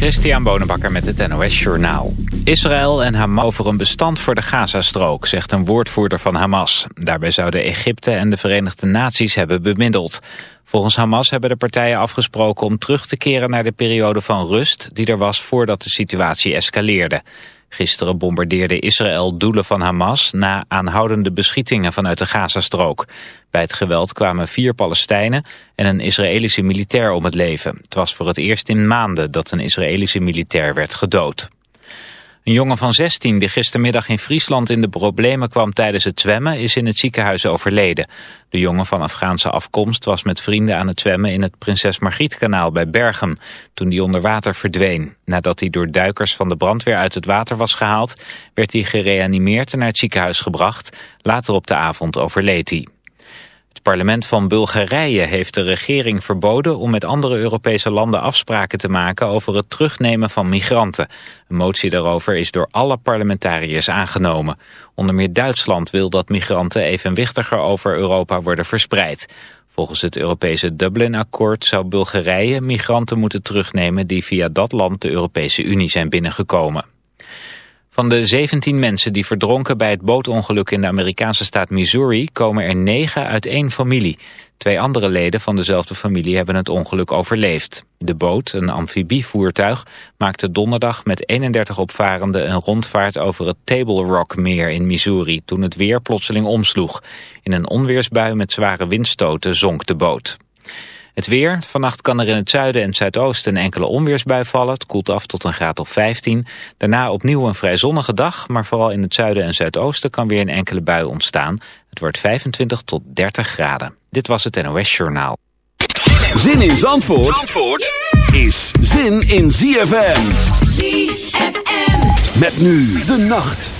Christian Bonenbakker met het NOS Journaal. Israël en Hamas over een bestand voor de Gazastrook, zegt een woordvoerder van Hamas. Daarbij zouden Egypte en de Verenigde Naties hebben bemiddeld. Volgens Hamas hebben de partijen afgesproken om terug te keren naar de periode van rust... die er was voordat de situatie escaleerde. Gisteren bombardeerde Israël doelen van Hamas na aanhoudende beschietingen vanuit de Gazastrook. Bij het geweld kwamen vier Palestijnen en een Israëlische militair om het leven. Het was voor het eerst in maanden dat een Israëlische militair werd gedood. Een jongen van 16 die gistermiddag in Friesland in de problemen kwam tijdens het zwemmen is in het ziekenhuis overleden. De jongen van Afghaanse afkomst was met vrienden aan het zwemmen in het Prinses Margrietkanaal bij Bergen toen die onder water verdween. Nadat hij door duikers van de brandweer uit het water was gehaald werd hij gereanimeerd en naar het ziekenhuis gebracht. Later op de avond overleed hij. Het parlement van Bulgarije heeft de regering verboden om met andere Europese landen afspraken te maken over het terugnemen van migranten. Een motie daarover is door alle parlementariërs aangenomen. Onder meer Duitsland wil dat migranten evenwichtiger over Europa worden verspreid. Volgens het Europese Dublin-akkoord zou Bulgarije migranten moeten terugnemen die via dat land de Europese Unie zijn binnengekomen. Van de 17 mensen die verdronken bij het bootongeluk in de Amerikaanse staat Missouri komen er 9 uit één familie. Twee andere leden van dezelfde familie hebben het ongeluk overleefd. De boot, een amfibievoertuig, maakte donderdag met 31 opvarenden een rondvaart over het Table Rock meer in Missouri toen het weer plotseling omsloeg. In een onweersbui met zware windstoten zonk de boot. Het weer. Vannacht kan er in het zuiden en zuidoosten een enkele onweersbui vallen. Het koelt af tot een graad of 15. Daarna opnieuw een vrij zonnige dag. Maar vooral in het zuiden en zuidoosten kan weer een enkele bui ontstaan. Het wordt 25 tot 30 graden. Dit was het NOS Journaal. Zin in Zandvoort, Zandvoort is zin in ZFM. ZFM. Met nu de nacht.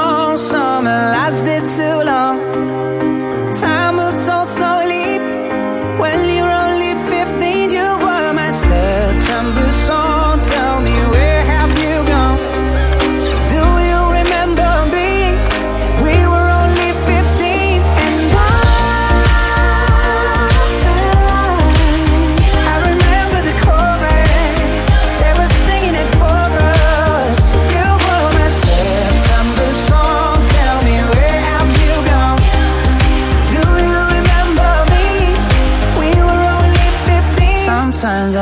as this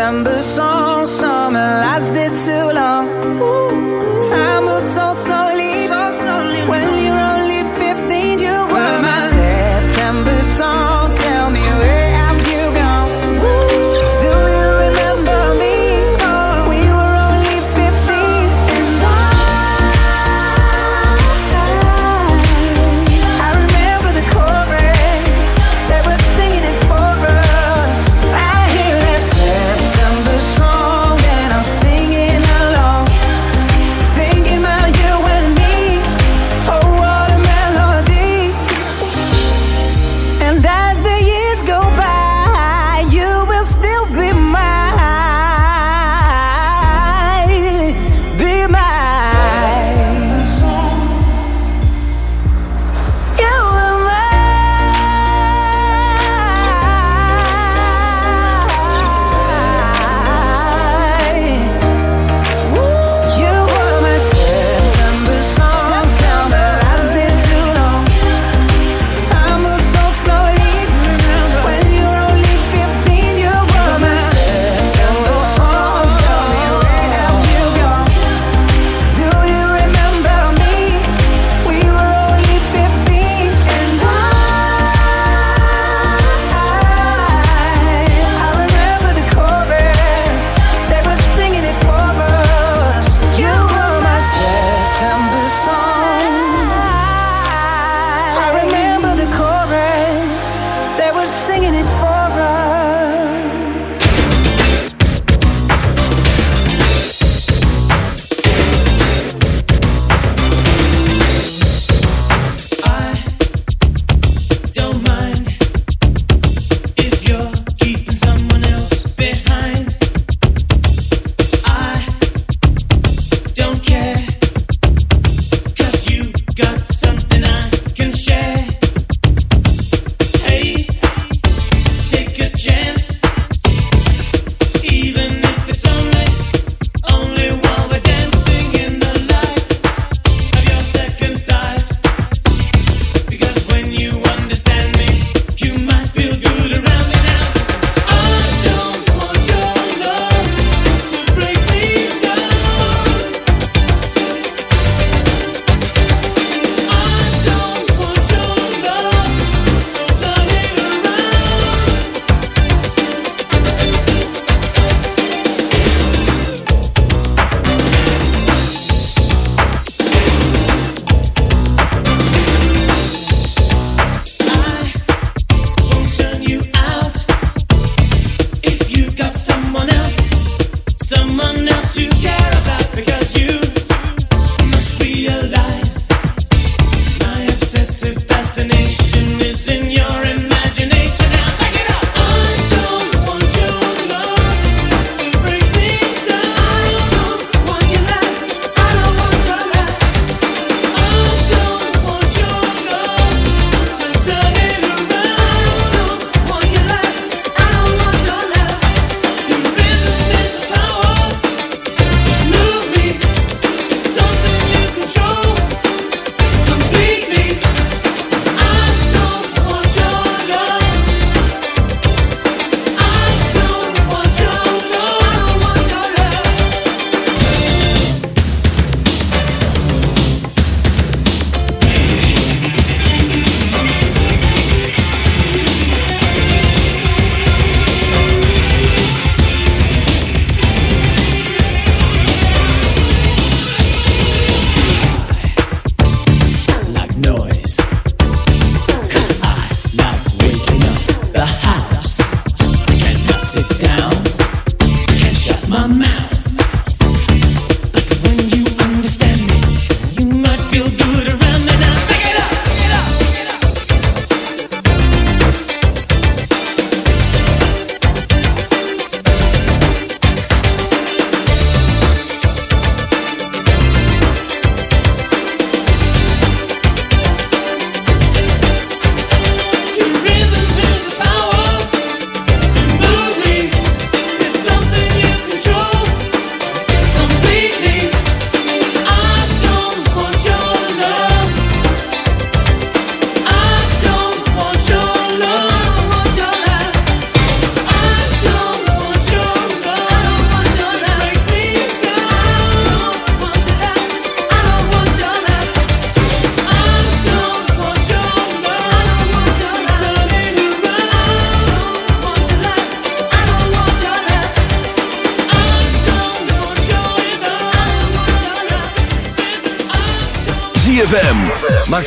December song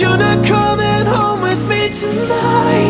you're not coming home with me tonight.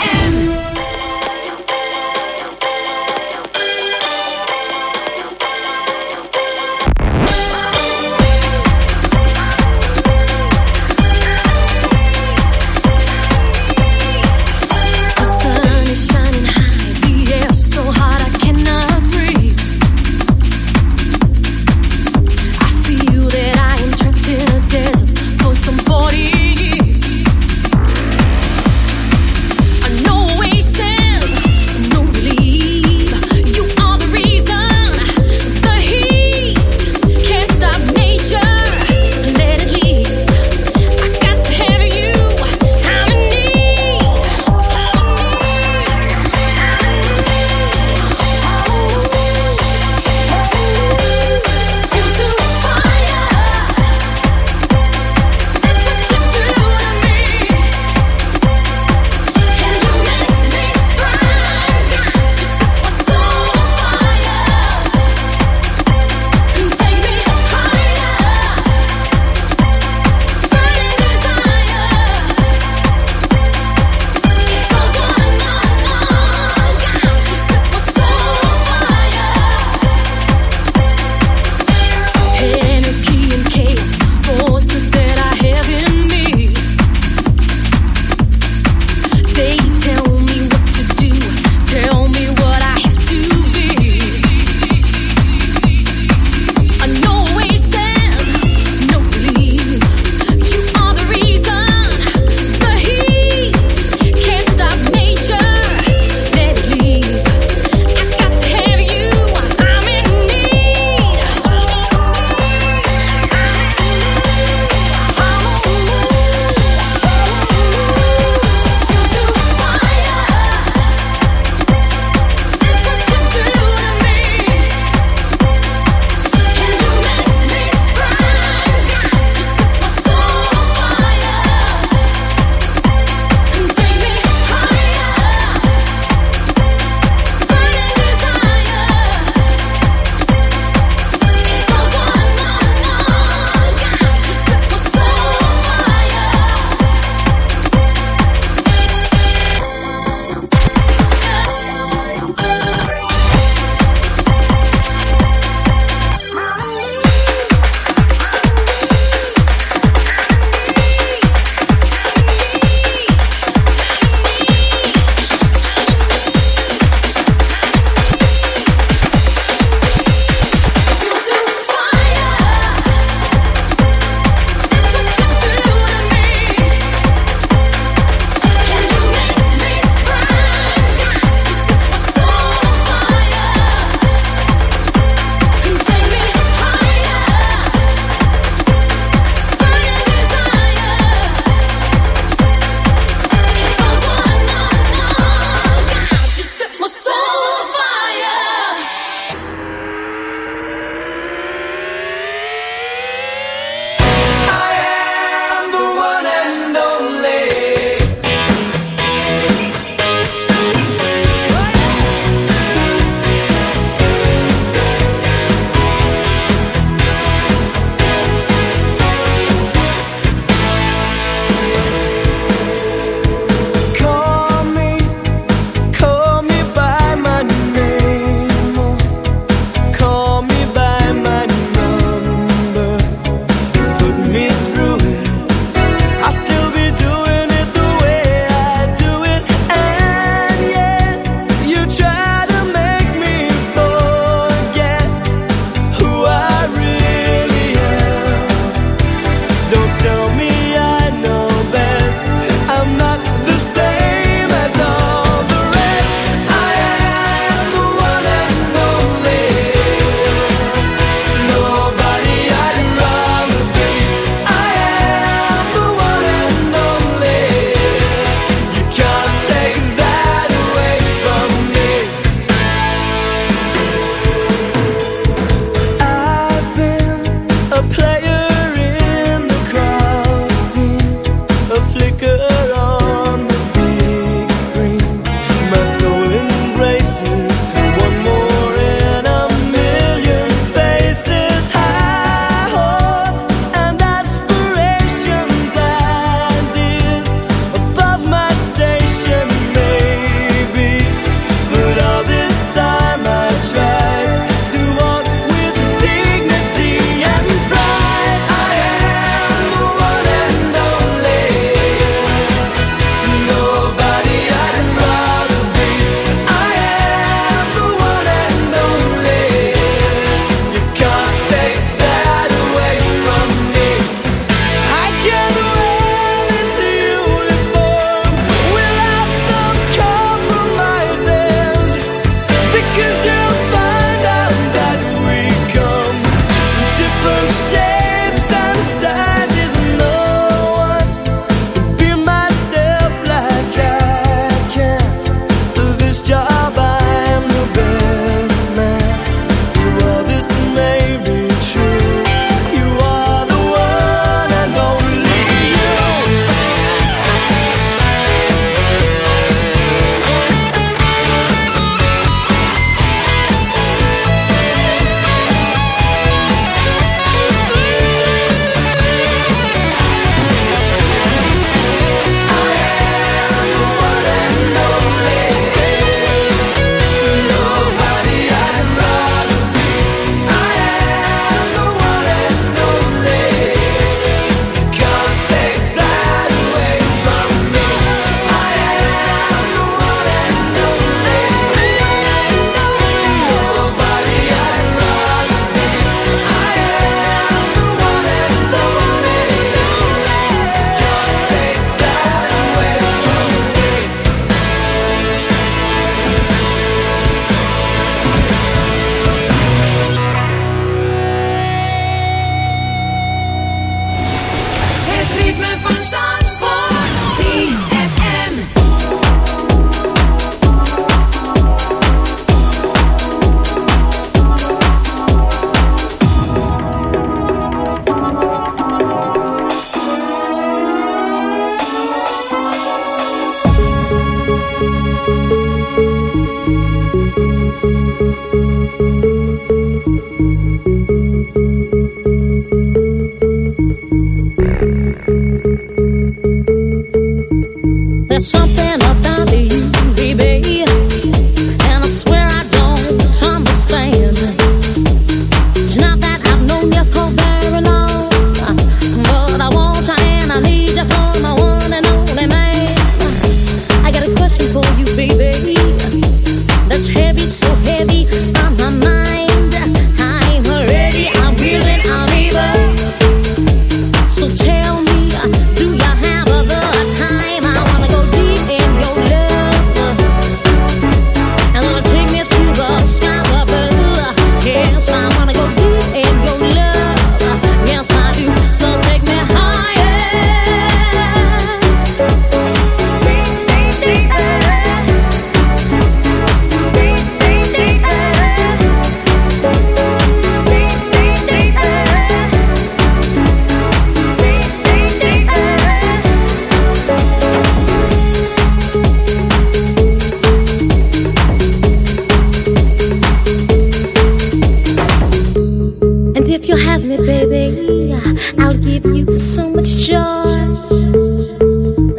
sure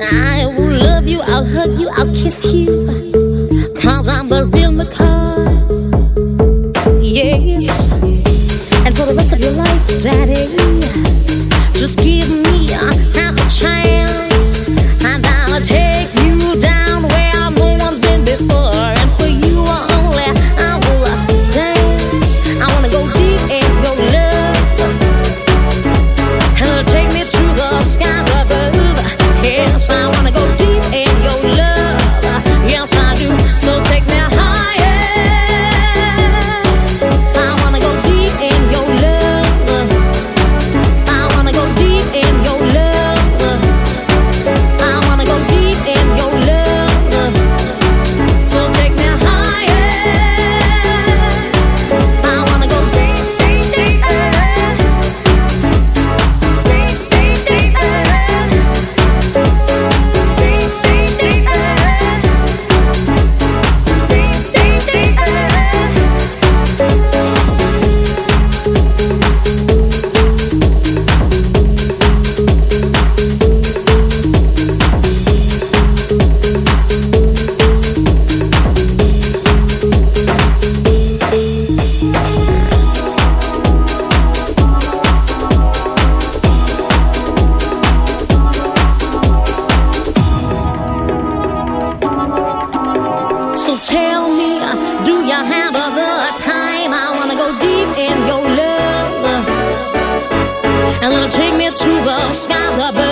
I will love you, I'll hug you, I'll kiss you Cause I'm a real McCoy. Yes And for the rest of your life, Daddy. Schnauzer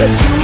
Cause you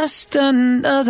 just another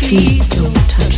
feet don't touch